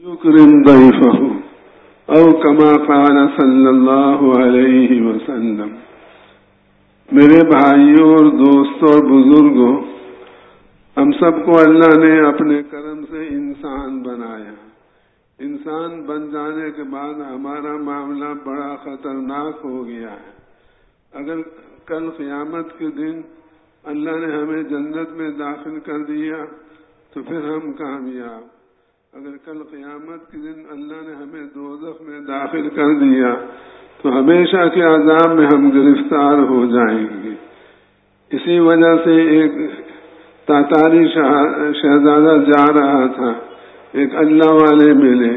يكرم ضيفه او كما قال صلی اللہ علیہ وسلم. میرے بھائیوں اور دوستوں اور بزرگوں، ہم سب کو اللہ نے اپنے کرم سے انسان بنایا۔ انسان بن جانے کے بعد ہمارا معاملہ بڑا خطرناک ہو گیا ہے۔ اگر کل قیامت کے دن اللہ نے ہمیں جنت میں داخل کر دیا تو پھر ہم کامیاب۔ اگر کل قیامت کے دن اللہ نے ہمیں دوزخ میں داخل کر دیا، تو ہمیشہ کے عذاب میں ہم گرفتار ہو جائیں گے۔ اسی وجہ سے ایک تاتاری شہزادہ جا رہا تھا، ایک اللہ والے ملے۔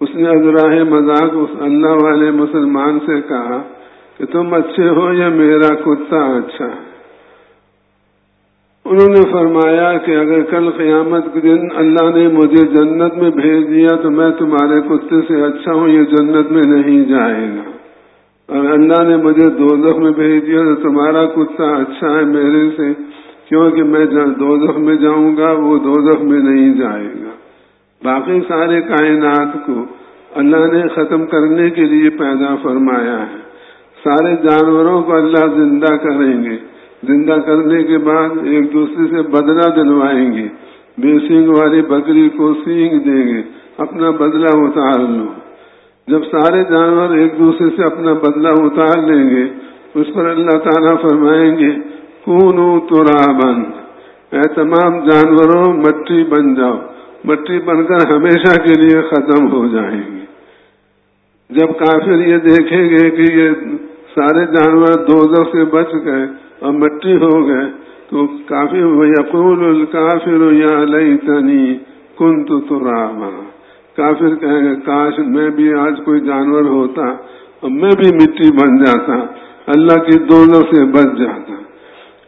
اس نے ادراہ مذاق اس اللہ والے مسلمان سے کہا کہ تم اچھے ہو یا میرا کتا اچھا؟ ہے انہوں نے فرمایا کہ اگر کل قیامت کے دن اللہ نے مجھے جنت میں بھیج دیا تو میں تمہارے کتے سے اچھا ہوں، یہ جنت میں نہیں جائے گا۔ اور اللہ نے مجھے دوزخ میں بھیج دیا تو تمہارا کتا اچھا ہے میرے سے، کیونکہ میں دوزخ میں جاؤں گا، وہ دوزخ میں نہیں جائے گا۔ باقی سارے کائنات کو اللہ نے ختم کرنے کے لیے پیدا فرمایا ہے۔ سارے جانوروں کو اللہ زندہ کریں گے۔ زندہ کرنے کے بعد ایک دوسرے سے بدلہ دلوائیں گے۔ بے سینگ والی بکری کو سینگ دیں گے۔ اپنا بدلہ اتار لو۔ جب سارے جانور ایک دوسرے سے اپنا بدلہ اتار لیں گے، اس پر اللہ تعالیٰ فرمائیں گے کون تو بند اے تمام جانوروں، مٹی بن جاؤ۔ مٹی بن کر ہمیشہ کے لیے ختم ہو جائیں گے۔ جب کافر یہ دیکھیں گے کہ یہ سارے جانور دو سے بچ گئے اور مٹی ہو گئے۔ تو کافی یقول الکافر یا لئی تنی کن تو کافر کہیں گے کاش میں بھی آج کوئی جانور ہوتا اور میں بھی مٹی بن جاتا۔ اللہ کی دونوں سے بچ جاتا۔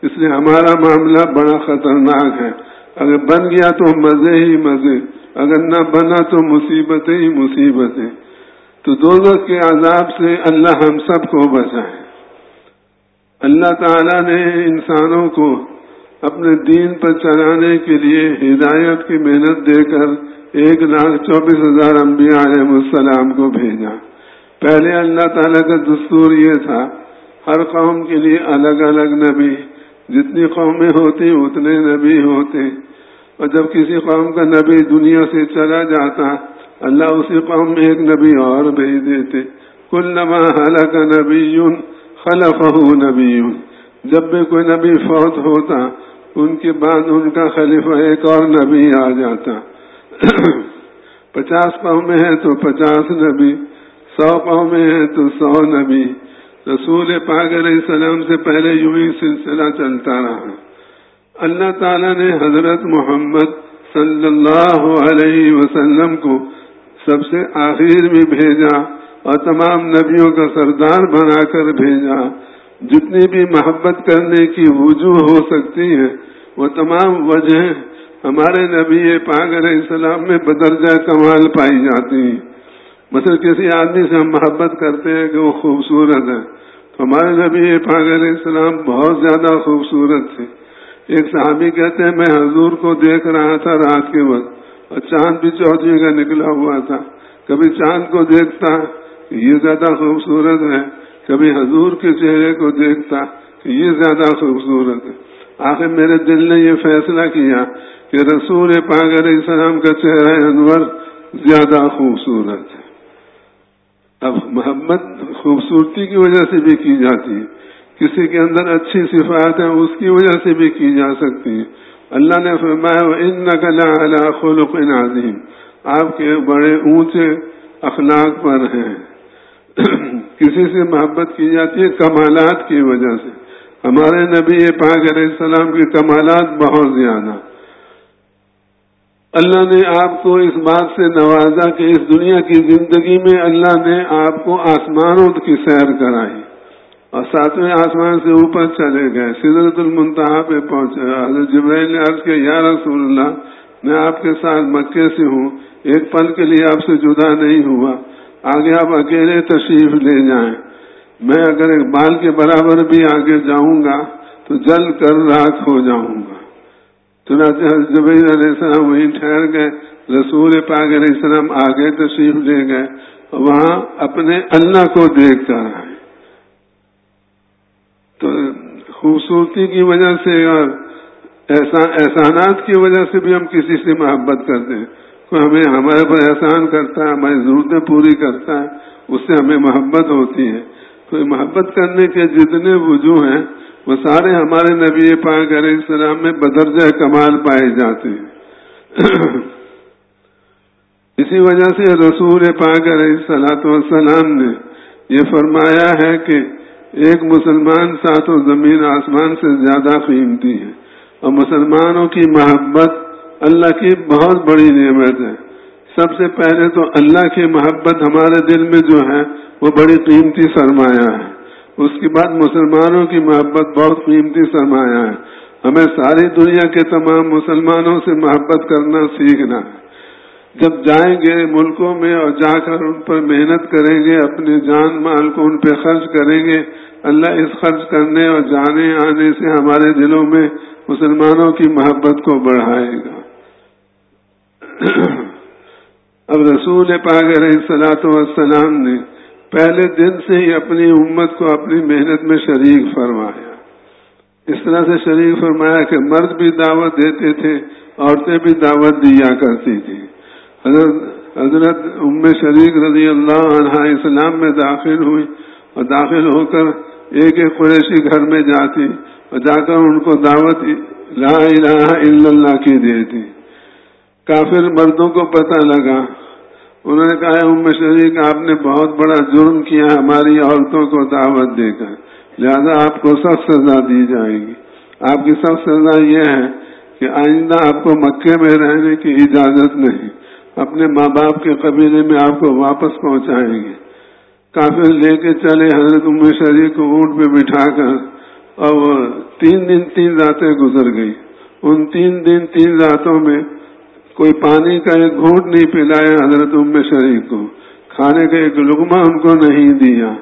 اس لیے ہمارا معاملہ بڑا خطرناک ہے۔ اگر بن گیا تو مزے ہی مزے۔ اگر نہ بنا تو مصیبتیں ہی مصیبتیں۔ تو دونوں کے عذاب سے اللہ ہم سب کو بچائے۔ اللہ تعالی نے انسانوں کو اپنے دین پر چلانے کے لیے ہدایت کی محنت دے کر ایک لاکھ چوبیس ہزار انبیاء علیہ السلام کو بھیجا۔ پہلے اللہ تعالیٰ کا دستور یہ تھا، ہر قوم کے لیے الگ الگ نبی، جتنی قومیں ہوتی اتنے نبی ہوتے۔ اور جب کسی قوم کا نبی دنیا سے چلا جاتا اللہ اسی قوم میں ایک نبی اور بھیج دیتے۔ کل نما حلق نبی خلف نبی۔ جب بھی کوئی نبی فوت ہوتا، ان کے بعد ان کا خلیفہ ایک اور نبی آ جاتا۔ پچاس قومیں ہیں تو پچاس نبی، سو قومیں ہیں تو سو نبی۔ رسول پاک علیہ السلام سے پہلے یوں ہی سلسلہ چلتا رہا۔ اللہ تعالیٰ نے حضرت محمد صلی اللہ علیہ وسلم کو سب سے آخر بھی بھیجا اور تمام نبیوں کا سردار بنا کر بھیجا۔ جتنی بھی محبت کرنے کی وجوہ ہو سکتی ہے، وہ تمام وجہ ہمارے نبی پاک علیہ السلام میں بدرجہ کمال پائی جاتی ہیں۔ مثلا کسی آدمی سے ہم محبت کرتے ہیں کہ وہ خوبصورت ہے، تو ہمارے نبی پاک علیہ السلام بہت زیادہ خوبصورت تھے۔ ایک صحابی کہتے ہیں، میں حضور کو دیکھ رہا تھا رات کے وقت۔ اور چاند بھی چودھری کا نکلا ہوا تھا۔ کبھی چاند کو دیکھتا، یہ زیادہ خوبصورت ہے۔ کبھی حضور کے چہرے کو دیکھتا کہ یہ زیادہ خوبصورت ہے۔ آخر میرے دل نے یہ فیصلہ کیا کہ رسول پاک علیہ السلام کا چہرہ انور زیادہ خوبصورت ہے۔ اب محمد خوبصورتی کی وجہ سے بھی کی جاتی ہے۔ کسی کے اندر اچھی صفات ہیں، اس کی وجہ سے بھی کی جا سکتی ہیں اللہ نے فرمایا ان نقل خلق عظیم آپ کے بڑے اونچے اخلاق پر ہیں۔ کسی سے محبت کی جاتی ہے کمالات کی وجہ سے۔ ہمارے نبی پاک علیہ السلام کے کمالات بہت زیادہ۔ اللہ نے آپ کو اس بات سے نوازا کہ اس دنیا کی زندگی میں اللہ نے آپ کو آسمانوں کی سیر کرائی۔ اور ساتویں آسمان سے اوپر چلے گئے سیرت المنتہا پہ پہنچے۔ حضرت جبرائیل نے عرض کیا، یا رسول اللہ، میں آپ کے ساتھ مکے سے ہوں، ایک پل کے لیے آپ سے جدا نہیں ہوا۔ آگے آپ اکیلے تشریف لے جائیں۔ میں اگر ایک بال کے برابر بھی آگے جاؤں گا، تو جل کر راک ہو جاؤں گا۔ چنانچہ جبیر علیہ السلام وہیں ٹھہر گئے، رسول پاک علیہ السلام آگے تشریف لے گئے وہاں اپنے اللہ کو دیکھ کر آئے تو خوبصورتی کی وجہ سے اور احسانات کی وجہ سے بھی ہم کسی سے محبت کرتے ہیں۔ کوئی ہمیں ہمارے پر احسان کرتا ہے، ہماری ضرورتیں پوری کرتا ہے، اس سے ہمیں محبت ہوتی ہے۔ تو محبت کرنے کے جتنے وجوہ ہیں، وہ سارے ہمارے نبی پاک علیہ السلام میں بدرجہ کمال پائے جاتے ہیں۔ اسی وجہ سے رسول پاک علیہ السلاۃ والسلام نے یہ فرمایا ہے کہ ایک مسلمان ساتوں زمین آسمان سے زیادہ قیمتی ہے۔ اور مسلمانوں کی محبت اللہ کی بہت بڑی نعمت ہے۔ سب سے پہلے تو اللہ کی محبت ہمارے دل میں جو ہے، وہ بڑی قیمتی سرمایہ ہے۔ اس کے بعد مسلمانوں کی محبت بہت قیمتی سرمایہ ہے۔ ہمیں ساری دنیا کے تمام مسلمانوں سے محبت کرنا، سیکھنا۔ ہے جب جائیں گے ملکوں میں اور جا کر ان پر محنت کریں گے، اپنے جان مال کو ان پہ خرچ کریں گے، اللہ اس خرچ کرنے اور جانے آنے سے ہمارے دلوں میں مسلمانوں کی محبت کو بڑھائے گا۔ اب رسول پاک علیہ السلاۃ والسلام نے پہلے دن سے ہی اپنی امت کو اپنی محنت میں شریک فرمایا۔ اس طرح سے شریک فرمایا کہ مرد بھی دعوت دیتے تھے، عورتیں بھی دعوت دیا کرتی تھی حضرت حضرت ام شریک رضی اللہ عنہ اسلام میں داخل ہوئی اور داخل ہو کر ایک ایک قریشی گھر میں جاتی اور جا کر ان کو دعوت لا الہ الا اللہ کی دیتی۔ کافر مردوں کو پتہ لگا۔ انہوں نے کہا ام شریک، آپ نے بہت بڑا جرم کیا ہماری عورتوں کو دعوت دے کر۔ لہذا آپ کو سخت سزا دی جائے گی۔ آپ کی سخت سزا یہ ہے کہ آئندہ آپ کو مکے میں رہنے کی اجازت نہیں۔ اپنے ماں باپ کے قبیلے میں آپ کو واپس پہنچائیں گے۔ کافی لے کے چلے حضرت ام شریف کو اونٹ پہ بٹھا کر اور وہ تین دن تین راتیں گزر گئی۔ ان تین دن تین راتوں میں کوئی پانی کا ایک گھونٹ نہیں پلایا حضرت ام شریف کو۔ کھانے کا ایک لغمہ ان کو نہیں دیا۔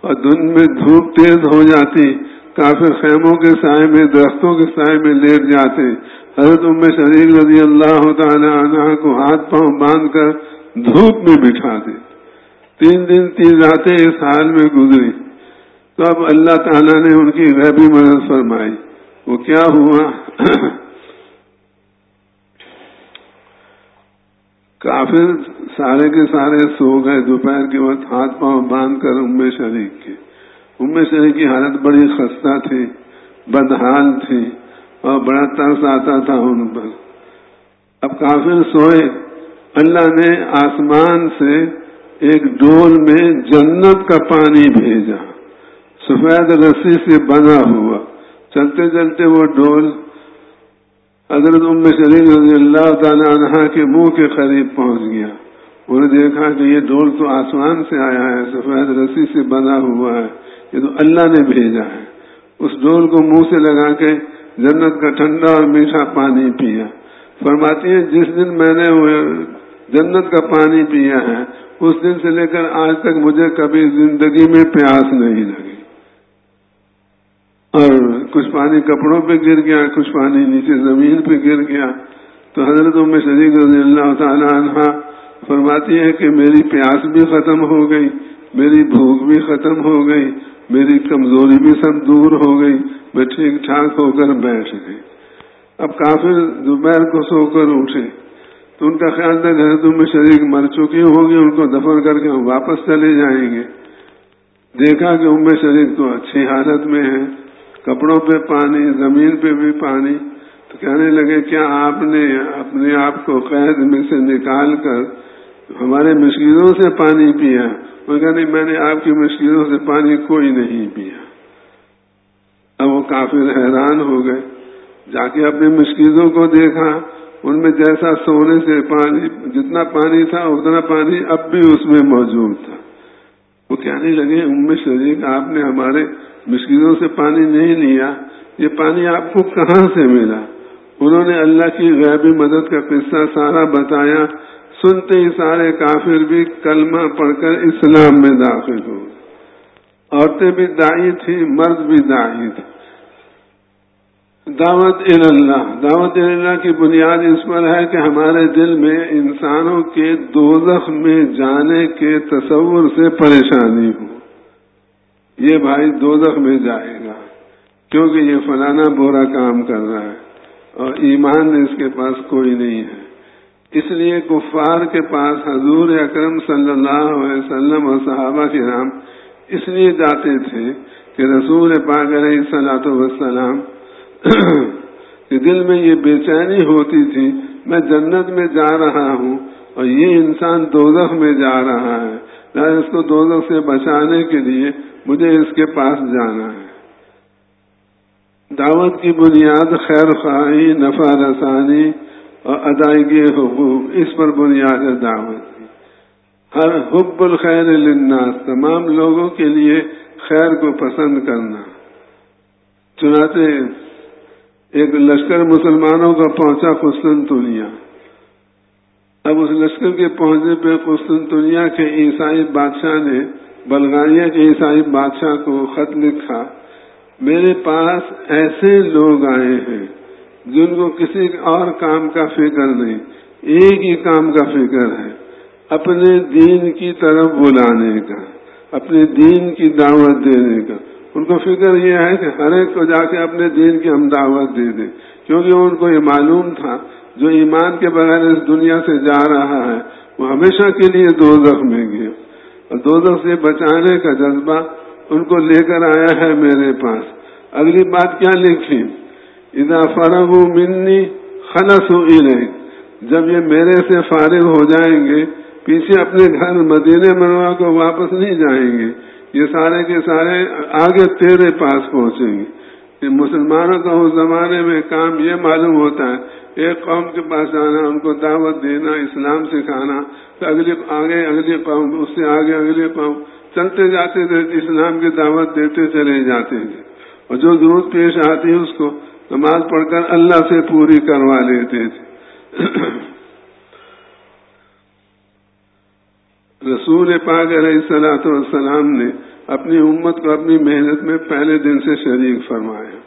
اور دن میں دھوپ تیز ہو جاتی کافی خیموں کے سائے میں، درختوں کے سائے میں لیٹ جاتے۔ حضرت ام شریف رضی اللہ تعالی عنہ کو ہاتھ پاؤں باندھ کر دھوپ میں بٹھا دے۔ تین دن، تین راتیں اس حال میں گزری۔ تو اب اللہ تعالیٰ نے ان کی غیبی مدد فرمائی۔ وہ کیا ہوا؟ کافی سارے کے سارے سو گئے۔ دوپہر کے وقت ہاتھ پاؤں باندھ کر ام شریف کے۔ ام شریف کی حالت بڑی خستہ تھی، بدحال تھی۔ اور بڑا ترس آتا تھا ان پر۔ اب کافر سوئے۔ اللہ نے آسمان سے ایک ڈول میں جنت کا پانی بھیجا۔ سفید رسی سے بنا ہوا۔ چلتے چلتے وہ ڈول حضرت ام شریف رضی اللہ تعالی عنہ کے منہ کے قریب پہنچ گیا۔ انہوں نے دیکھا کہ یہ ڈول تو آسمان سے آیا ہے، سفید رسی سے بنا ہوا ہے۔ یہ تو اللہ نے بھیجا ہے۔ اس ڈول کو منہ سے لگا کے جنت کا ٹھنڈا اور میٹھا پانی پیا۔ فرماتی ہے جس دن میں نے جنت کا پانی پیا ہے، اس دن سے لے کر آج تک مجھے کبھی زندگی میں پیاس نہیں لگی۔ اور کچھ پانی کپڑوں پہ گر گیا، کچھ پانی نیچے زمین پہ گر گیا۔ تو حضرت میں شریک رضی اللہ تعالی عنہ فرماتی ہے کہ میری پیاس بھی ختم ہو گئی، میری بھوک بھی ختم ہو گئی، میری کمزوری بھی سب دور ہو گئی۔ میں ٹھیک ٹھاک ہو کر بیٹھ گئی اب کافی دوپہر کو سو کر اٹھے، تو ان کا خیال تھا گھر تم میں شریک مر چکی ہوگی ان کو دفن کر کے ہم واپس چلے جائیں گے۔ دیکھا کہ ام شریک تو اچھی حالت میں ہے، کپڑوں پہ پانی، زمین پہ بھی پانی۔ تو کہنے لگے، کیا آپ نے اپنے آپ کو قید میں سے نکال کر ہمارے مشکلوں سے پانی پیا؟ وہ کہ نہیں، میں نے آپ کی مشکلوں سے پانی کوئی نہیں پیا۔ اب وہ کافی حیران ہو گئے۔ جا کے اپنی مشکلوں کو دیکھا۔ ان میں جیسا سونے سے پانی، جتنا پانی تھا، اتنا پانی اب بھی اس میں موجود تھا۔ وہ کہنے لگے ام شریک، آپ نے ہمارے مشکلوں سے پانی نہیں لیا۔ یہ پانی آپ کو کہاں سے ملا؟ انہوں نے اللہ کی غیبی مدد کا قصہ سارا بتایا۔ سنتے ہی سارے کافر بھی کلمہ پڑھ کر اسلام میں داخل ہو عورتیں بھی دائی تھی، مرد بھی دائی تھے۔ دعوت اللہ دعوت اللہ کی بنیاد اس پر ہے کہ ہمارے دل میں انسانوں کے دوزخ میں جانے کے تصور سے پریشانی ہو۔ یہ بھائی دوزخ میں جائے گا، کیونکہ یہ فلانا برا کام کر رہا ہے اور ایمان اس کے پاس کوئی نہیں ہے۔ اس لیے کفار کے پاس حضور اکرم صلی اللہ علیہ وسلم اور صحابہ کے نام اس لیے جاتے تھے کہ رسول پاک علیہ صلاح وسلام کہ دل میں یہ بے چینی ہوتی تھی، میں جنت میں جا رہا ہوں اور یہ انسان دوزخ میں جا رہا ہے۔ اس کو دوزخ سے بچانے کے لیے مجھے اس کے پاس جانا ہے۔ دعوت کی بنیاد خیر خواہی، نفع رسانی اور ادائیگی حقوق، اس پر بنیاد ہے دعوت۔ حب الخیر للناس، تمام لوگوں کے لیے خیر کو پسند کرنا۔ چنانچہ ایک لشکر مسلمانوں کا پہنچا قسطنطنیہ۔ اب اس لشکر کے پہنچنے پہ قسطنطنیہ کے عیسائی بادشاہ نے بلغاریہ کے عیسائی بادشاہ کو خط لکھا، میرے پاس ایسے لوگ آئے ہیں جن کو کسی اور کام کا فکر نہیں، ایک ہی کام کا فکر ہے۔ اپنے دین کی طرف بلانے کا، اپنے دین کی دعوت دینے کا۔ ان کو فکر یہ ہے کہ ہر ایک کو جا کے اپنے دین کی ہم دعوت دے دیں۔ کیونکہ ان کو یہ معلوم تھا، جو ایمان کے بغیر اس دنیا سے جا رہا ہے، وہ ہمیشہ کے لیے دو میں گیا۔ اور دو سے بچانے کا جذبہ ان کو لے کر آیا ہے میرے پاس۔ اگلی بات کیا لکھی؟ ادا فرغ منی خلص ہوئی جب یہ میرے سے فارغ ہو جائیں گے پیچھے اپنے گھر مدینے منوا کو واپس نہیں جائیں گے۔ یہ سارے کے سارے آگے تیرے پاس پہنچیں گے۔ کہ مسلمانوں کا اس زمانے میں کام یہ معلوم ہوتا ہے، ایک قوم کے پاس جانا، ان کو دعوت دینا، اسلام سکھانا اگلی آگے اگلی قوم، اس سے آگے اگلی قوم۔ چلتے جاتے تھے، اسلام کی دعوت دیتے چلے جاتے تھے۔ اور جو ضرورت پیش آتی ہے اس کو نماز پڑھ کر اللہ سے پوری کروا لیتے تھے۔ رسول پاک علیہ السلاۃ والسلام نے اپنی امت کو اپنی محنت میں پہلے دن سے شریک فرمایا۔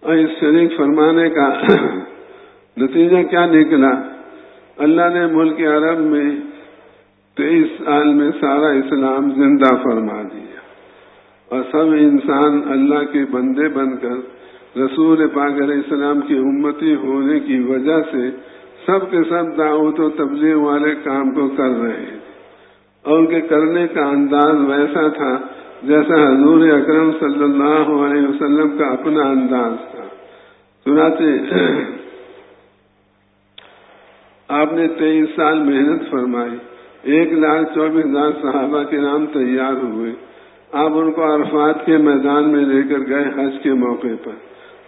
اور اس شریک فرمانے کا نتیجہ کیا نکلا؟ اللہ نے ملک عرب میں تیئیس سال میں سارا اسلام زندہ فرما دیا۔ اور سب انسان اللہ کے بندے بن کر رسول پاک علیہ السلام کی امتی ہونے کی وجہ سے سب کے سب دعوت و تبلیغ والے کام کو کر رہے ہیں۔ اور ان کے کرنے کا انداز ویسا تھا جیسا حضور اکرم صلی اللہ علیہ وسلم کا اپنا انداز تھا۔ چنانچہ، آپ نے تیئیس سال محنت فرمائی۔ ایک لاکھ چوبیس ہزار صحابہ کے نام تیار ہوئے۔ آپ ان کو عرفات کے میدان میں لے کر گئے حج کے موقع پر۔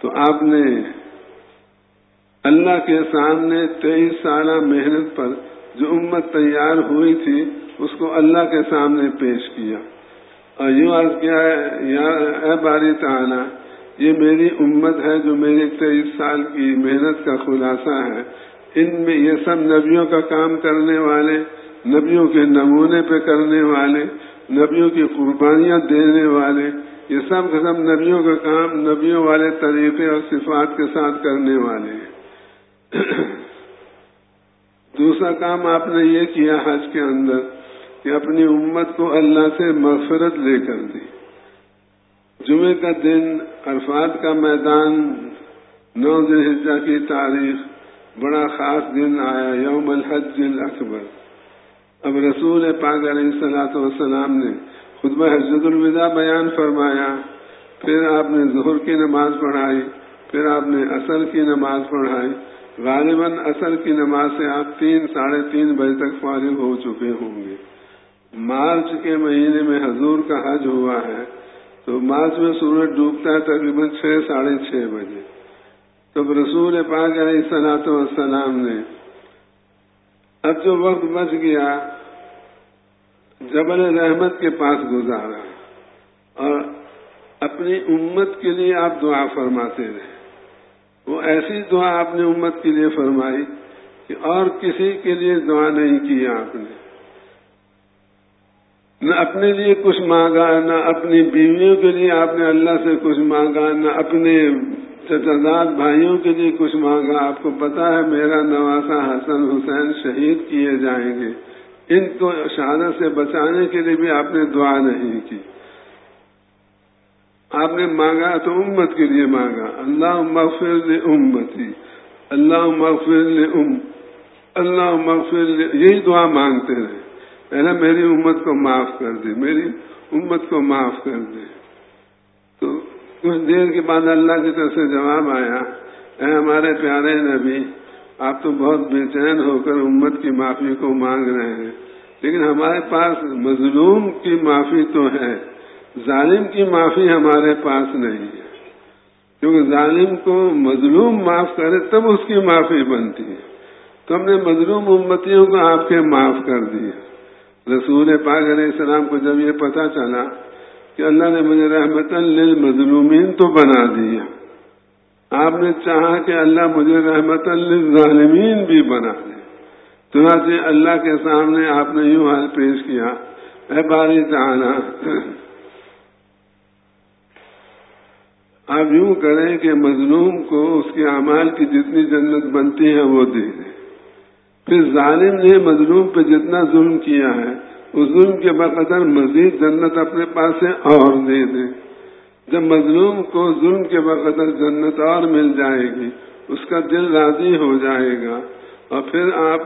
تو آپ نے اللہ کے سامنے تیئیس سالہ محنت پر جو امت تیار ہوئی تھی، اس کو اللہ کے سامنے پیش کیا۔ اور یوں عرض کیا ہے اے باری تعالیٰ، یہ میری امت ہے جو میری تیئیس سال کی محنت کا خلاصہ ہے۔ ان میں یہ سب نبیوں کا کام کرنے والے، نبیوں کے نمونے پہ کرنے والے، نبیوں کی قربانیاں دینے والے، یہ سب قسم نبیوں کا کام نبیوں والے طریقے اور صفات کے ساتھ کرنے والے ہیں۔ دوسرا کام آپ نے یہ کیا حج کے اندر کہ اپنی امت کو اللہ سے مغفرت لے کر دی۔ جمعے کا دن، عرفات کا میدان، نو دن کی تاریخ، بڑا خاص دن آیا، یوم الحج اکبر اب رسول پاک علیہ السلاۃ والسلام نے خطبہ حضرت الوداع بیان فرمایا۔ پھر آپ نے ظہر کی نماز پڑھائی، پھر آپ نے اصل کی نماز پڑھائی۔ غالباً اصل کی نماز سے آپ تین، ساڑھے تین بجے تک فارغ ہو چکے ہوں گے۔ مارچ کے مہینے میں حضور کا حج ہوا ہے، تو مارچ میں سورج ڈوبتا ہے تقریباً چھ، ساڑھے چھ بجے۔ تو رسول پاک علیہ السلاۃ والسلام نے، اب جو وقت بچ گیا، جبل رحمت کے پاس گزارا۔ اور اپنی امت کے لیے آپ دعا فرماتے رہے۔ وہ ایسی دعا آپ نے امت کے لیے فرمائی کہ اور کسی کے لیے دعا نہیں کی آپ نے۔ نہ اپنے لیے کچھ مانگا، نہ اپنی بیویوں کے لیے آپ نے اللہ سے کچھ مانگا، نہ اپنے چچاداد بھائیوں کے لیے کچھ مانگا۔ آپ کو پتا ہے میرا نواسا حسن حسین شہید کیے جائیں گے۔ ان کو شہادت سے بچانے کے لیے بھی آپ نے دعا نہیں کی۔ آپ نے مانگا تو امت کے لیے مانگا۔ اللہ مغفر امتی۔ اللہ مغفر ام، اللہ مغفر یہی دعا مانگتے رہے۔ پہلے میری امت کو معاف کر دے، میری امت کو معاف کر دے۔ تو کچھ دیر کے بعد اللہ کی طرف سے جواب آیا، اے ہمارے پیارے نبی، آپ تو بہت بے چین ہو کر امت کی معافی کو مانگ رہے ہیں، لیکن ہمارے پاس مظلوم کی معافی تو ہے۔ ظالم کی معافی ہمارے پاس نہیں ہے۔ کیونکہ ظالم کو مظلوم معاف کرے تب اس کی معافی بنتی ہے۔ تو ہم نے مظلوم امتیوں کو آپ کے معاف کر دیا رسول پاک علیہ السلام کو جب یہ پتا چلا کہ اللہ نے مجھے رحمت للمظلومین تو بنا دیا، آپ نے چاہا کہ اللہ مجھے رحمت للظالمین بھی بنا دے۔ چنانچہ اللہ کے سامنے آپ نے یوں حال پیش کیا، اے باری جانا آپ یوں کریں کہ مظلوم کو اس کے اعمال کی جتنی جنت بنتی ہے وہ دے دیں۔ پھر ظالم نے مظلوم پہ جتنا ظلم کیا ہے، اس ظلم کے بقدر مزید جنت اپنے پاس سے اور دے دیں۔ جب مظلوم کو ظلم کے بقدر جنت اور مل جائے گی، اس کا دل راضی ہو جائے گا۔ اور پھر آپ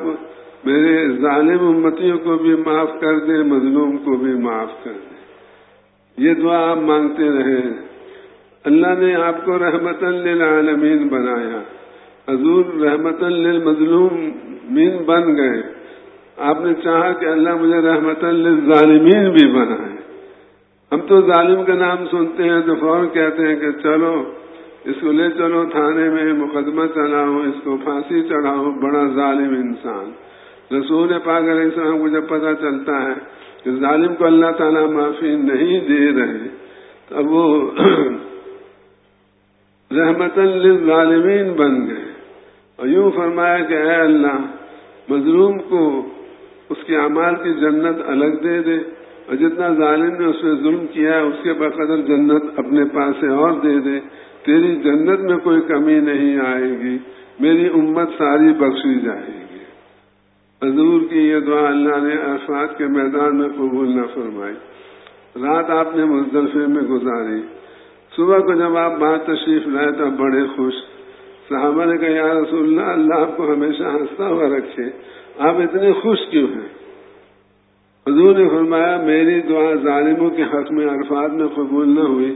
میرے ظالم امتیوں کو بھی معاف کر دیں، مظلوم کو بھی معاف کر دیں۔ یہ دعا آپ مانگتے رہے اللہ نے آپ کو رحمت للعالمین بنایا۔ حضور رحمت للمظلوم مین بن گئے۔ آپ نے چاہا کہ اللہ مجھے رحمت للظالمین بھی بنائے۔ ہم تو ظالم کا نام سنتے ہیں تو فوراً کہتے ہیں کہ چلو، اس کو لے چلو تھانے میں، مقدمہ چلاؤ اس کو پھانسی چڑھاؤ بڑا ظالم انسان۔ رسول پاک علیہ السلام کو جب پتہ چلتا ہے کہ ظالم کو اللہ تعالیٰ معافی نہیں دے رہے۔ تب وہ رحمت للظالمین بن گئے۔ اور یوں فرمایا کہ اے اللہ، مظلوم کو اس کے اعمال کی جنت الگ دے دے، اور جتنا ظالم نے اس میں ظلم کیا ہے، اس کے بقدر جنت اپنے پاس سے اور دے دے۔ تیری جنت میں کوئی کمی نہیں آئے گی، میری امت ساری بخشی جائے گی۔ حضور کی یہ دعا اللہ نے افراد کے میدان میں قبول نہ فرمائی۔ رات آپ نے مزدلفے میں گزاری۔ صبح کو جب آپ بات تشریف لائے تو بڑے خوش۔ صحابہ نے کہا، یا رسول اللہ اللہ آپ کو ہمیشہ ہنستا ہوا رکھے۔ آپ اتنے خوش کیوں ہیں؟ حضور نے فرمایا، میری دعا ظالموں کے حق میں، عرفات میں قبول نہ ہوئی۔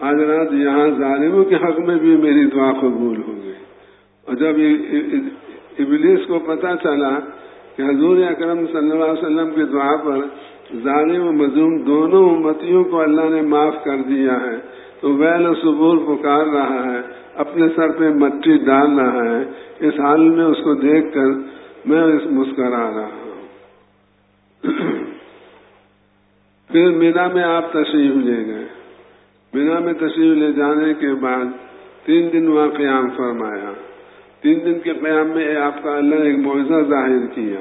آج رات یہاں ظالموں کے حق میں بھی میری دعا قبول ہو گئی۔ اور جب ابلیس کو پتا چلا کہ حضور اکرم صلی اللہ علیہ وسلم کی دعا پر ظالم و مظلوم دونوں امتیوں کو اللہ نے معاف کر دیا ہے تو ویل صبور پکار رہا ہے، اپنے سر پہ مٹی ڈال رہا ہے۔ اس حال میں اس کو دیکھ کر میں مسکرا رہا ہوں۔ پھر مینا میں آپ تشریف لے گئے۔ مینا میں تشریف لے جانے کے بعد تین دن وہاں قیام فرمایا۔ تین دن کے قیام میں آپ کا اللہ نے ایک معاوضہ ظاہر کیا۔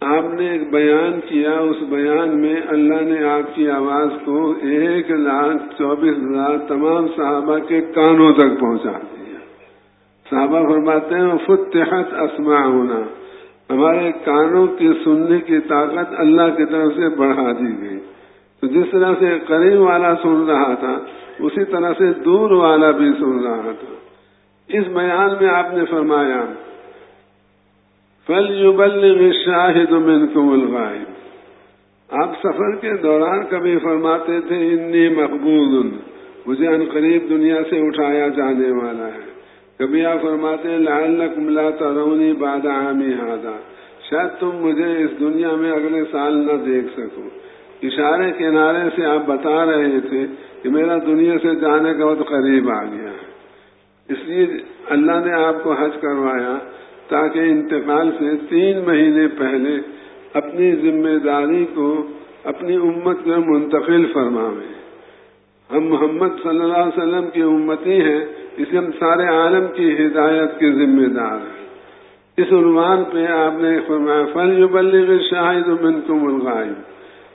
آپ نے ایک بیان کیا، اس بیان میں اللہ نے آپ کی آواز کو ایک لاکھ چوبیس ہزار تمام صحابہ کے کانوں تک پہنچا دیا۔ صحابہ فرماتے ہیں، فتحت اسما ہونا ہمارے کانوں کی سننے کی طاقت اللہ کی طرف سے بڑھا دی گئی۔ تو جس طرح سے قریب والا سن رہا تھا، اسی طرح سے دور والا بھی سن رہا تھا۔ اس بیان میں آپ نے فرمایا فل یوبل شاہد منکم آپ سفر کے دوران کبھی فرماتے تھے، انی مقبول، مجھے ان قریب دنیا سے اٹھایا جانے والا ہے۔ کبھی آپ فرماتے لال لا ترونی باد عامی ہادا شاید تم مجھے اس دنیا میں اگلے سال نہ دیکھ سکو۔ اشارے کنارے سے آپ بتا رہے تھے کہ میرا دنیا سے جانے کا وقت قریب آ گیا ہے۔ اس لیے اللہ نے آپ کو حج کروایا۔ تاکہ انتقال سے تین مہینے پہلے اپنی ذمہ داری کو اپنی امت کو منتقل فرماویں ہم محمد صلی اللہ علیہ وسلم کی امتی ہیں، اس ہم سارے عالم کی ہدایت کے ذمہ دار ہیں۔ اس عنوان پہ آپ نے فرمایا فل یبلغ شاہد منکم الغائب۔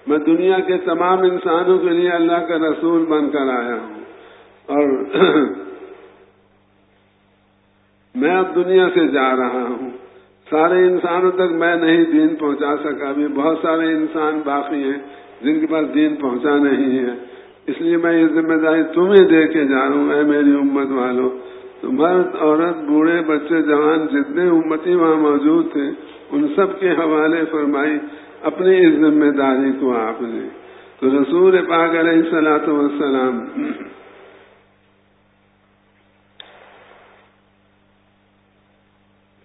میں دنیا کے تمام انسانوں کے لیے اللہ کا رسول بن کر آیا ہوں۔ اور میں اب دنیا سے جا رہا ہوں۔ سارے انسانوں تک میں نہیں دین پہنچا سکا۔ ابھی بہت سارے انسان باقی ہیں جن کے پاس دین پہنچا نہیں ہے۔ اس لیے میں یہ ذمہ داری تمہیں دے کے جا رہا ہوں، اے میری امت والوں تو مرد عورت، بوڑھے، بچے، جوان، جتنے امتی وہاں موجود تھے، ان سب کے حوالے فرمائی اپنی اس ذمہ داری کو آپ نے۔ تو رسول پاک علیہ السلاۃ وسلام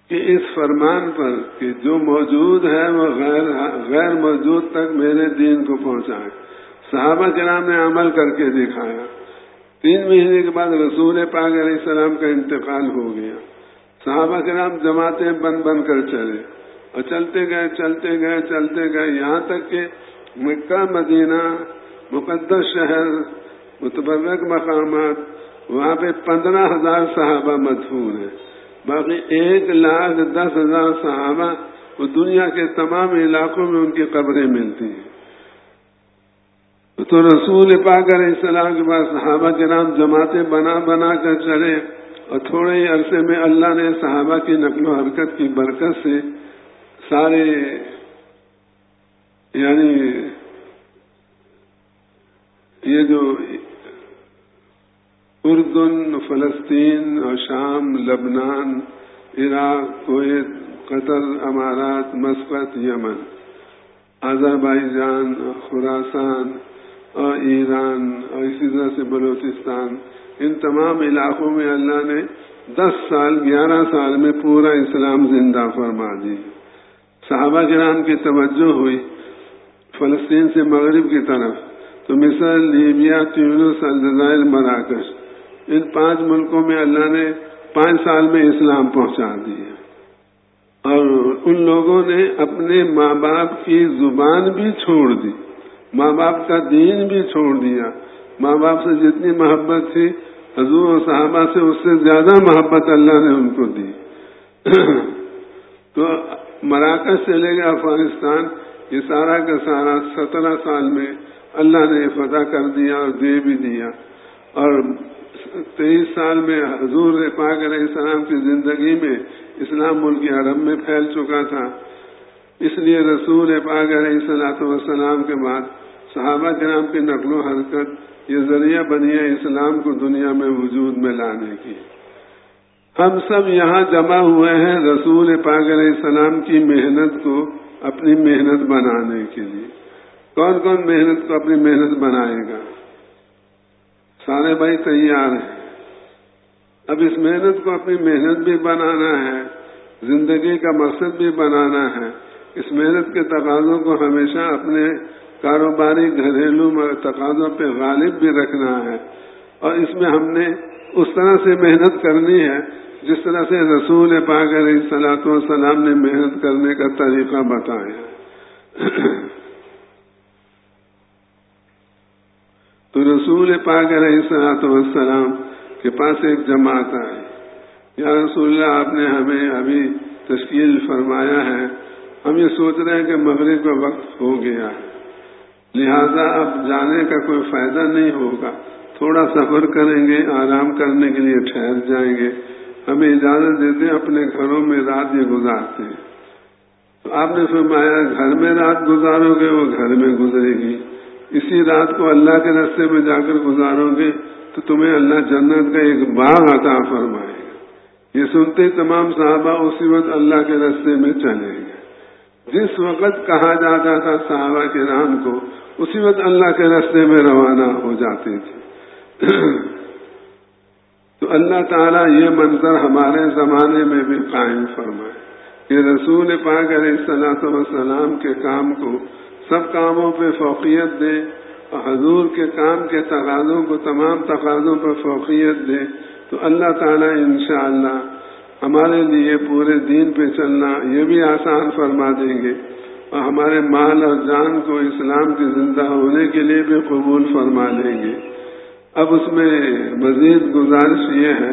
کہ اس فرمان پر کہ جو موجود ہے وہ غیر غیر موجود تک میرے دین کو پہنچائے۔ صحابہ کرام نے عمل کر کے دکھایا۔ تین مہینے کے بعد رسول پاک علیہ السلام کا انتقال ہو گیا۔ صحابہ کرام جماعتیں بن بن کر چلے۔ اور چلتے گئے چلتے گئے چلتے گئے۔ یہاں تک کہ مکہ، مدینہ، مقدس شہر، متبرک مقامات، وہاں پہ پندرہ ہزار صحابہ مدفون ہیں۔ باقی ایک لاکھ دس ہزار صحابہ وہ دنیا کے تمام علاقوں میں ان کی قبریں ملتی ہیں۔ تو رسول پاک علیہ السلام کے بعد صحابہ کے نام جماعتیں بنا بنا کر چلے اور تھوڑے ہی عرصے میں اللہ نے صحابہ کی نقل و حرکت کی برکت سے سارے یعنی یہ جو اردن، فلسطین اور شام لبنان، عراق، کویت، قطر، امارات، مسقط، یمن آذربائی جان خوراسان اور ایران اور اسی طرح سے بلوچستان۔ ان تمام علاقوں میں اللہ نے دس سال، گیارہ سال میں پورا اسلام زندہ فرما دی۔ صحابہ کرام کی توجہ ہوئی فلسطین سے مغرب کی طرف۔ تو مصر، لیبیا، تیونس، الجزائر، مراکش۔ ان پانچ ملکوں میں اللہ نے پانچ سال میں اسلام پہنچا دیا اور ان لوگوں نے اپنے ماں باپ کی زبان بھی چھوڑ دی۔ ماں باپ کا دین بھی چھوڑ دیا۔ ماں باپ سے جتنی محبت تھی، حضور و صحابہ سے اس سے زیادہ محبت اللہ نے ان کو دی۔ تو مراکز سے لے گئے افغانستان۔ یہ سارا کا سارا سترہ سال میں اللہ نے فتح کر دیا اور دے بھی دیا۔ اور تیئیس سال میں حضور پاک علیہ السلام کی زندگی میں اسلام ملک عرب میں پھیل چکا تھا۔ اس لیے رسول پاک علیہ السلاۃ والسلام کے بعد صحابہ کرام کی نقل و حرکت یہ ذریعہ بنی ہے اسلام کو دنیا میں وجود میں لانے کی۔ ہم سب یہاں جمع ہوئے ہیں رسول پاک علیہ السلام کی محنت کو اپنی محنت بنانے کے لیے۔ کون کون محنت کو اپنی محنت بنائے گا؟ سارے بھائی تیار ہیں۔ اب اس محنت کو اپنی محنت بھی بنانا ہے، زندگی کا مقصد بھی بنانا ہے۔ اس محنت کے تقاضوں کو ہمیشہ اپنے کاروباری گھریلو تقاضوں پہ غالب بھی رکھنا ہے۔ اور اس میں ہم نے اس طرح سے محنت کرنی ہے، جس طرح سے رسول پاک علیہ صلاحت والسلام نے محنت کرنے کا طریقہ بتایا۔ تو رسول پاک علیہ السلاط والسلام کے پاس ایک جماعت آئی۔ یا رسول اللہ، آپ نے ہمیں ابھی تشکیل فرمایا ہے۔ ہم یہ سوچ رہے ہیں کہ مغرب کا وقت ہو گیا ہے۔ لہذا اب جانے کا کوئی فائدہ نہیں ہوگا۔ تھوڑا سفر کریں گے، آرام کرنے کے لیے ٹھہر جائیں گے۔ ہمیں اجازت دیتے اپنے گھروں میں رات یہ گزارتے ہیں۔ تو آپ نے فرمایا، گھر میں رات گزارو گے، وہ گھر میں گزرے گی۔ اسی رات کو اللہ کے رستے میں جا کر گزارو گے تو تمہیں اللہ جنت کا ایک باغ عطا فرمائے گا۔ یہ سنتے تمام صحابہ اسی وقت اللہ کے رستے میں چلے گئے۔ جس وقت کہا جاتا تھا صحابہ کے رام کو، اسی وقت اللہ کے رستے میں روانہ ہو جاتے تھے۔ تو اللہ تعالیٰ یہ منظر ہمارے زمانے میں بھی قائم فرمائے۔ کہ رسول پاک علیہ السلاۃ وسلام کے کام کو سب کاموں پہ فوقیت دے اور حضور کے کام کے تقاضوں کو تمام تقاضوں پر فوقیت دے تو اللہ تعالیٰ انشاءاللہ ہمارے لیے پورے دین پہ چلنا یہ بھی آسان فرما دیں گے اور ہمارے مال اور جان کو اسلام کے زندہ ہونے کے لیے بھی قبول فرما لیں گے۔ اب اس میں مزید گزارش یہ ہے،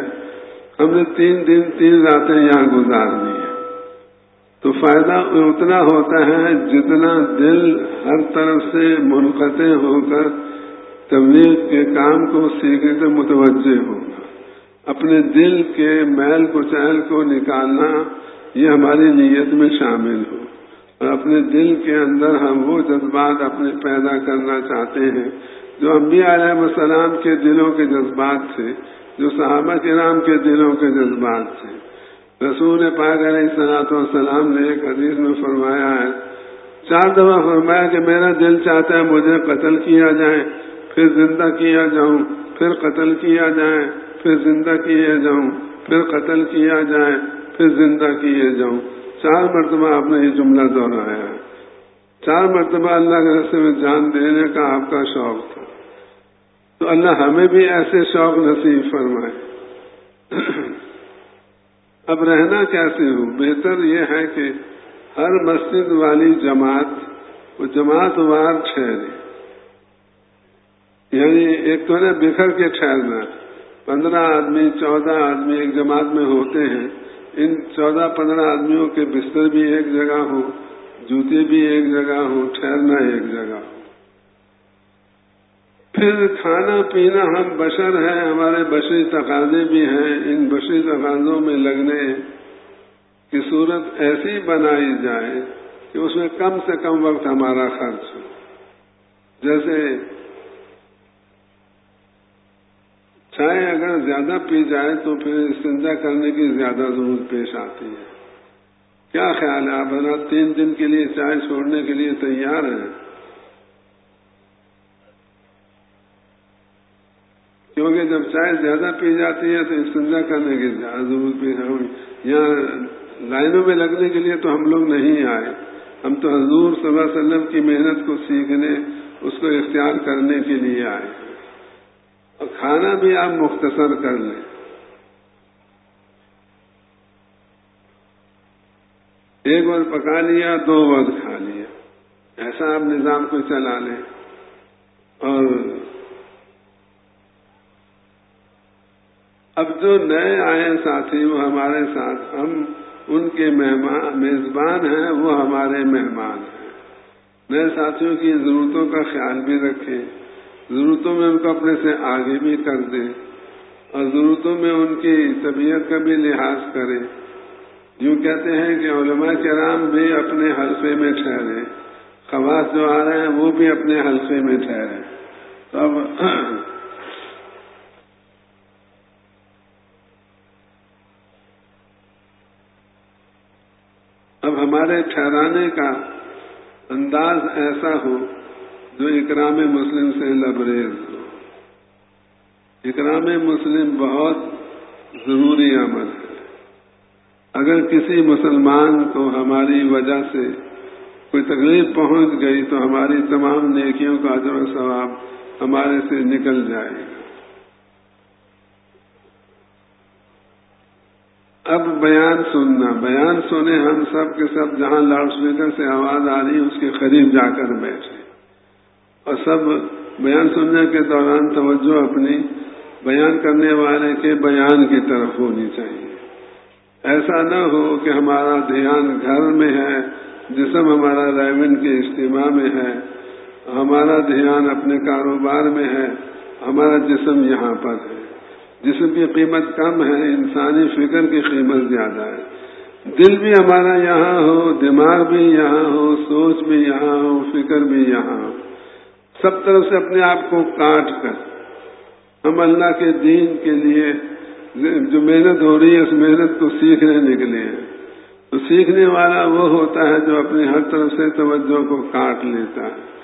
ہم نے تین دن تین راتیں یہاں گزار دی۔ ہیں تو فائدہ اتنا ہوتا ہے جتنا دل ہر طرف سے منقطع ہو کر تبلیغ کے کام کو سیکھنے سے متوجہ ہوگا اپنے دل کے میل کچیل کو نکالنا یہ ہماری نیت میں شامل ہو اور اپنے دل کے اندر ہم وہ جذبات اپنے پیدا کرنا چاہتے ہیں جو انبیاء علیہ السلام کے دلوں کے جذبات تھے، جو صحابہ کرام کے دلوں کے جذبات تھے۔ رسول پاک علیہ صلاحت والسلام نے ایک حدیث میں فرمایا ہے، چار دفعہ فرمایا کہ میرا دل چاہتا ہے مجھے قتل کیا جائے، پھر زندہ کیا جاؤں، پھر قتل کیا جائے، پھر زندہ کیے جاؤں، پھر قتل کیا جائے، پھر زندہ کیے جاؤں۔ چار مرتبہ آپ نے یہ جملہ دوہرایا ہے۔ چار مرتبہ اللہ کے رستے میں جان دینے کا آپ کا شوق تھا۔ تو اللہ ہمیں بھی ایسے شوق نصیب فرمائے۔ اب رہنا کیسے ہو بہتر یہ ہے کہ ہر مسجد والی جماعت، وہ جماعت وار ٹھہرے۔ یعنی ایک تو ہے بکھر کے ٹھہرنا۔ پندرہ آدمی، چودہ آدمی ایک جماعت میں ہوتے ہیں۔ ان چودہ، پندرہ آدمیوں کے بستر بھی ایک جگہ ہو جوتے بھی ایک جگہ ہو ٹھہرنا ایک جگہ ہو پھر کھانا پینا ہم بشر ہیں، ہمارے بشری تقاضے بھی ہیں۔ ان بشری تقاضوں میں لگنے کی صورت ایسی بنائی جائے کہ اس میں کم سے کم وقت ہمارا خرچ ہو۔ جیسے چائے اگر زیادہ پی جائے تو پھر استنجا کرنے کی زیادہ ضرورت پیش آتی ہے۔ کیا خیال ہے؟ آپ تین دن کے لیے چائے چھوڑنے کے لیے تیار ہیں؟ کیونکہ جب چائے زیادہ پی جاتی ہے تو استنجا کرنے کی ضرورت پیش آئی یہاں لائنوں میں لگنے کے لیے تو ہم لوگ نہیں آئے۔ ہم تو حضور صلی اللہ علیہ وسلم کی محنت کو سیکھنے، اس کو اختیار کرنے کے لیے آئے۔ اور کھانا بھی آپ مختصر کر لیں۔ ایک بار پکا لیا، دو بار کھا لیا۔ ایسا آپ نظام کو چلا لیں۔ اور اب جو نئے آئے ساتھی وہ ہمارے ساتھ، ہم ان کے مہمان، میزبان ہیں، وہ ہمارے مہمان ہیں۔ نئے ساتھیوں کی ضرورتوں کا خیال بھی رکھیں۔ ضرورتوں میں ان کو اپنے سے آگے بھی کر دیں۔ اور ضرورتوں میں ان کی طبیعت کا بھی لحاظ کریں۔ یوں کہتے ہیں کہ علماء کرام بھی اپنے حلقے میں ٹھہرے خواص جو آ رہے ہیں وہ بھی اپنے حلقے میں ٹھہرے تو اب اب ہمارے ٹھہرانے کا انداز ایسا ہو جو اکرام مسلم سے لبریز ہو۔ اکرام مسلم بہت ضروری عمل ہے۔ اگر کسی مسلمان کو ہماری وجہ سے کوئی تکلیف پہنچ گئی تو ہماری تمام نیکیوں کا اجر و ثواب ہمارے سے نکل جائے۔ گا اب بیان سننا۔ بیان سنے ہم سب کے سب جہاں لاؤڈ اسپیکر سے آواز آ رہی اس کے قریب جا کر بیٹھے۔ اور سب بیان سننے کے دوران توجہ اپنی بیان کرنے والے کے بیان کی طرف ہونی چاہیے۔ ایسا نہ ہو کہ ہمارا دھیان گھر میں ہے، جسم ہمارا ریون کے اجتماع میں ہے، ہمارا دھیان اپنے کاروبار میں ہے، ہمارا جسم یہاں پر ہے۔ جسم کی قیمت کم ہے، انسانی فکر کی قیمت زیادہ ہے۔ دل بھی ہمارا یہاں ہو، دماغ بھی یہاں ہو، سوچ بھی یہاں ہو، فکر بھی یہاں ہو۔ سب طرف سے اپنے آپ کو کاٹ کر۔ ہم اللہ کے دین کے لیے جو محنت ہو رہی ہے، اس محنت کو سیکھنے نکلے ہیں۔ تو سیکھنے والا وہ ہوتا ہے جو اپنی ہر طرف سے توجہ کو کاٹ لیتا ہے۔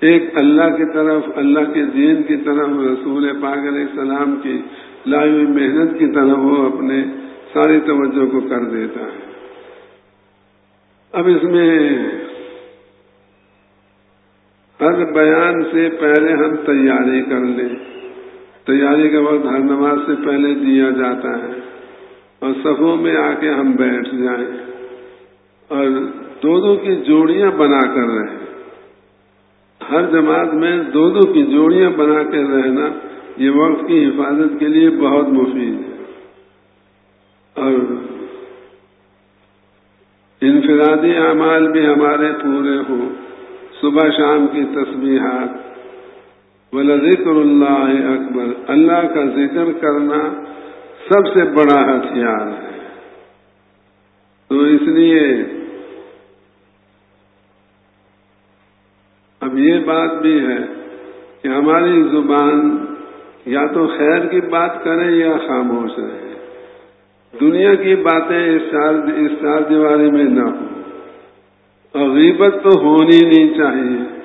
ایک اللہ کی طرف، اللہ کے دین کی طرف، رسول پاک علیہ السلام کی لائی ہوئی محنت کی طرف وہ اپنے ساری توجہ کو کر دیتا ہے۔ اب اس میں ہر بیان سے پہلے ہم تیاری کر لیں۔ تیاری کا وقت ہر نماز سے پہلے دیا جاتا ہے اور صفوں میں آ کے ہم بیٹھ جائیں۔ اور دو دو کی جوڑیاں بنا کر رہیں۔ ہر جماعت میں دو دو کی جوڑیاں بنا کے رہنا یہ وقت کی حفاظت کے لیے بہت مفید ہے۔ اور انفرادی اعمال بھی ہمارے پورے ہوں۔ صبح شام کی تسبیحات۔ بولے ذکر اللہ اکبر۔ اللہ کا ذکر کرنا سب سے بڑا ہتھیار ہے۔ تو اس لیے اب یہ بات بھی ہے کہ ہماری زبان یا تو خیر کی بات کرے یا خاموش رہے دنیا کی باتیں اس چار دیواری میں نہ ہوں۔ اور غیبت تو ہونی نہیں چاہیے۔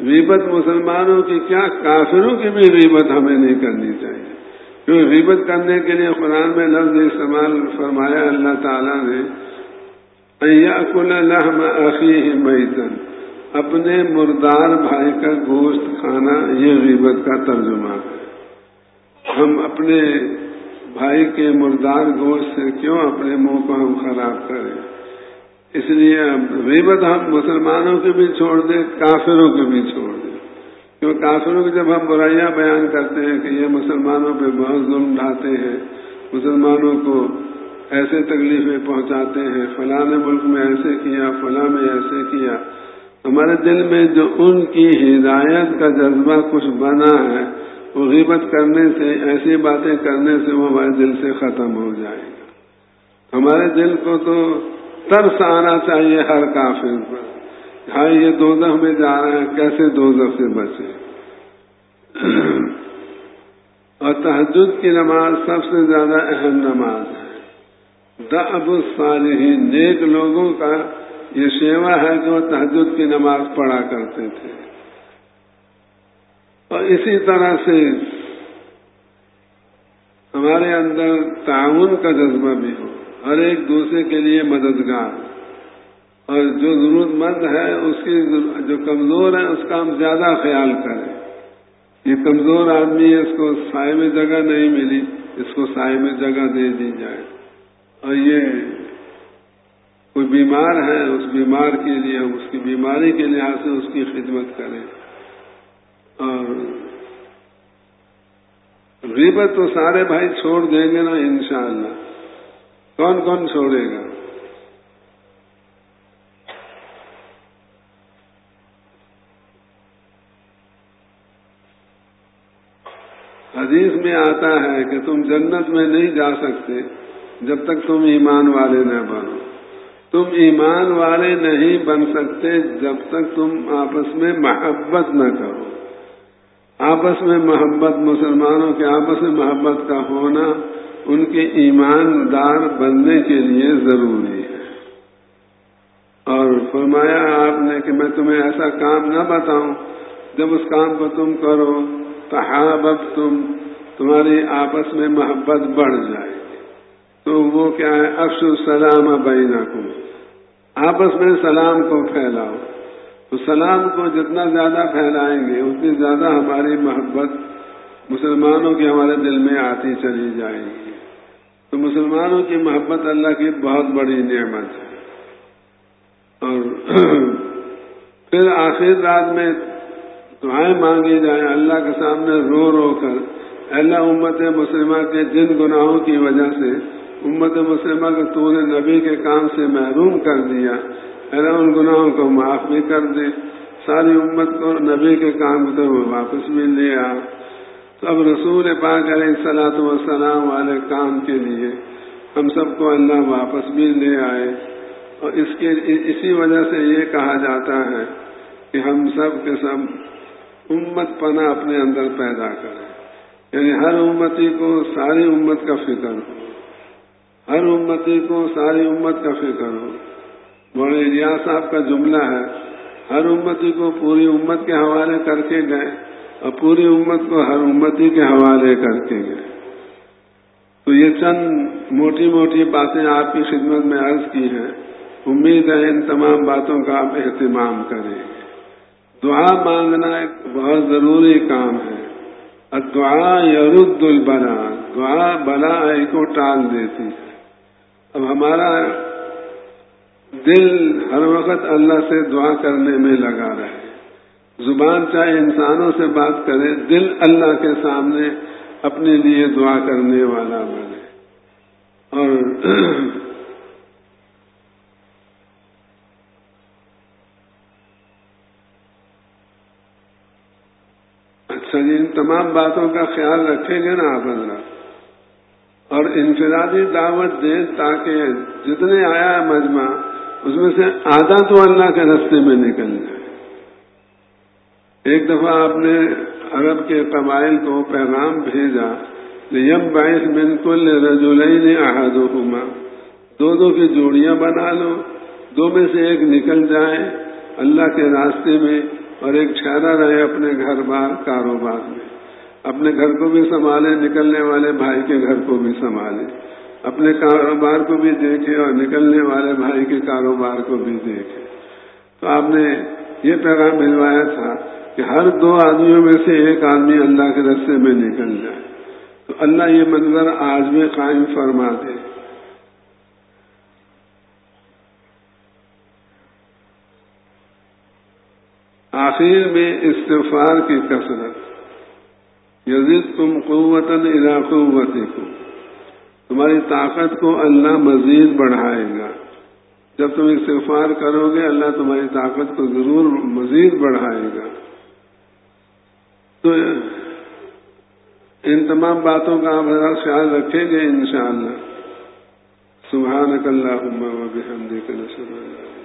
غیبت مسلمانوں کی کیا کافروں کی بھی غیبت ہمیں نہیں کرنی چاہیے۔ کیونکہ غیبت کرنے کے لیے قرآن میں لفظ استعمال فرمایا اللہ تعالیٰ نے لحم عقی میتن اپنے مردار بھائی کا گوشت کھانا یہ غیبت کا ترجمہ ہے۔ ہم اپنے بھائی کے مردار گوشت سے کیوں اپنے منہ کو ہم خراب کریں؟ اس لیے غیبت ہم مسلمانوں کے بھی چھوڑ دیں، کافروں کے بھی چھوڑ دیں۔ کیوں کافروں کی جب ہم برائیاں بیان کرتے ہیں کہ یہ مسلمانوں پہ بہت ظلم ڈھاتے ہیں، مسلمانوں کو ایسے تکلیفیں پہنچاتے ہیں، فلاں ملک میں ایسے کیا، فلاں میں ایسے کیا۔ ہمارے دل میں جو ان کی ہدایت کا جذبہ کچھ بنا ہے غیبت کرنے سے، ایسی باتیں کرنے سے وہ ہمارے دل سے ختم ہو جائے گا۔ ہمارے دل کو تو ترس آنا چاہیے ہر کافر پر۔ ہاں یہ دو میں جا رہے ہیں، کیسے دو سے بچے؟ اور تحجد کی نماز سب سے زیادہ اہم نماز ہے۔ دا الصالحین، نیک لوگوں کا یہ سیوا ہے کہ وہ تحجد کی نماز پڑھا کرتے تھے۔ اور اسی طرح سے ہمارے اندر تعاون کا جذبہ بھی ہو۔ ہر ایک دوسرے کے لیے مددگار۔ اور جو ضرورت مند ہے، اس کی جو کمزور ہے، اس کا ہم زیادہ خیال کریں۔ یہ کمزور آدمی ہے اس کو سائے میں جگہ نہیں ملی، اس کو سائے میں جگہ دے دی جائے۔ اور یہ کوئی بیمار ہے، اس بیمار کے لیے ہم اس کی بیماری کے لحاظ سے اس کی خدمت کریں اور غیبت تو سارے بھائی چھوڑ دیں گے نا انشاءاللہ۔ کون کون چھوڑے گا؟ حدیث میں آتا ہے کہ تم جنت میں نہیں جا سکتے جب تک تم ایمان والے نہ بنو۔ تم ایمان والے نہیں بن سکتے جب تک تم آپس میں محبت نہ کرو۔ آپس میں محبت مسلمانوں کے آپس میں محبت کا ہونا ان کے ایماندار بننے کے لیے ضروری ہے۔ اور فرمایا آپ نے کہ میں تمہیں ایسا کام نہ بتاؤں۔ جب اس کام کو تم کرو تو تم، تمہاری آپس میں محبت بڑھ جائے گی۔ تو وہ کیا ہے؟ افس السلام بینکم۔ آپس میں سلام کو پھیلاؤ۔ تو سلام کو جتنا زیادہ پھیلائیں گے، اتنی زیادہ ہماری محبت مسلمانوں کی ہمارے دل میں آتی چلی جائے گی۔ تو مسلمانوں کی محبت اللہ کی بہت بڑی نعمت ہے۔ اور پھر آخر رات میں دعائیں مانگی جائیں، اللہ کے سامنے رو رو کر، اللہ امت مسلمہ کے جن گناہوں کی وجہ سے امت مسلمہ کے تو نے نبی کے کام سے محروم کر دیا۔ اللہ ان گناہوں کو معاف بھی کر دے، ساری امت کو نبی کے کام کو واپس بھی لے آ۔ اب رسول پاک علیہ سلاۃ وسلام والے کام کے لیے ہم سب کو اللہ واپس بھی لے آئے۔ اور اس کے، اسی وجہ سے یہ کہا جاتا ہے کہ ہم سب کے سب امت پنا اپنے اندر پیدا کریں۔ یعنی ہر امتی کو ساری امت کا فکر ہو۔ ہر امتی کو ساری امت کا فکر ہو۔ بڑے ریاض صاحب کا جملہ ہے، ہر امتی کو پوری امت کے حوالے کر کے گئے اور پوری امت کو ہر امتی کے حوالے کر کے گئے۔ تو یہ چند موٹی موٹی باتیں آپ کی خدمت میں عرض کی ہیں۔ امید ہے ان تمام باتوں کا آپ اہتمام کریں۔ گے دعا مانگنا ایک بہت ضروری کام ہے۔ اور دعا یرد البلا دعا بلا کو ٹال دیتی ہے۔ اب ہمارا دل ہر وقت اللہ سے دعا کرنے میں لگا رہے۔ زبان چاہے انسانوں سے بات کرے، دل اللہ کے سامنے اپنے لیے دعا کرنے والا بنے۔ اور اچھا جی ان تمام باتوں کا خیال رکھیں گے نا آپ حضرات۔ اور انفرادی دعوت دیں تاکہ جتنے آیا ہے مجمع اس میں سے آدھا تو اللہ کے رستے میں نکل جائے۔ ایک دفعہ آپ نے عرب کے قبائل کو پیغام بھیجا یم باعث بالکل رجولئی نے احادوں دو دو کی جوڑیاں بنا لو۔ دو میں سے ایک نکل جائے اللہ کے راستے میں اور ایک ٹھہرا رہے اپنے گھر بار کاروبار میں۔ اپنے گھر کو بھی سنبھالے، نکلنے والے بھائی کے گھر کو بھی سنبھالے۔ اپنے کاروبار کو بھی دیکھے اور نکلنے والے بھائی کے کاروبار کو بھی دیکھے۔ تو آپ نے یہ پیغام بھجوایا تھا کہ ہر دو آدمیوں میں سے ایک آدمی اللہ کے رستے میں نکل جائے۔ تو اللہ یہ منظر آج بھی قائم فرما دے۔ آخر میں استفار کی کثرت۔ یزید تم قوتاً قوت کو تمہاری طاقت کو اللہ مزید بڑھائے گا۔ جب تم استغفار کرو گے، اللہ تمہاری طاقت کو ضرور مزید بڑھائے گا۔ تو ان تمام باتوں کا آپ خیال رکھیں گے انشاءاللہ۔ سبحانک اللہم و بحمدک، نشہد اللہ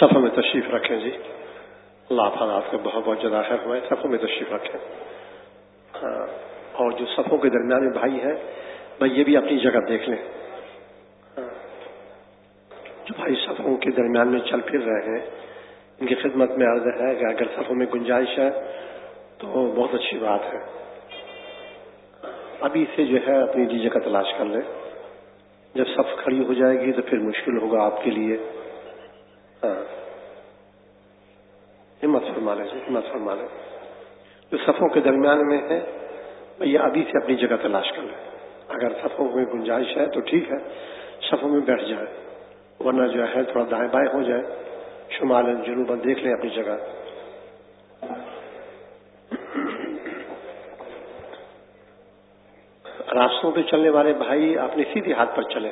صفوں میں تشریف رکھیں جی۔ اللہ تعالیٰ آپ کے بہت بہت جدا خیر ہوئے صفوں میں تشریف رکھیں۔ ہاں اور جو صفوں کے درمیان میں بھائی ہیں، بھائی یہ بھی اپنی جگہ دیکھ لیں۔ جو بھائی صفوں کے درمیان میں چل پھر رہے ہیں، ان کی خدمت میں عرض ہے کہ اگر صفوں میں گنجائش ہے تو بہت اچھی بات ہے۔ ابھی سے جو ہے اپنی جی جگہ تلاش کر لیں۔ جب صف کھڑی ہو جائے گی تو پھر مشکل ہوگا آپ کے لیے ہاں ہمت فرما لیں جو صفوں کے درمیان میں ہے یہ ابھی سے اپنی جگہ تلاش کر لیں اگر صفوں میں گنجائش ہے تو ٹھیک ہے، صفوں میں بیٹھ جائے ورنہ جو ہے، تھوڑا دائیں بائیں ہو جائے شمال جنوب دیکھ لیں اپنی جگہ۔ راستوں پہ چلنے والے بھائی اپنے سیدھے ہاتھ پر چلیں۔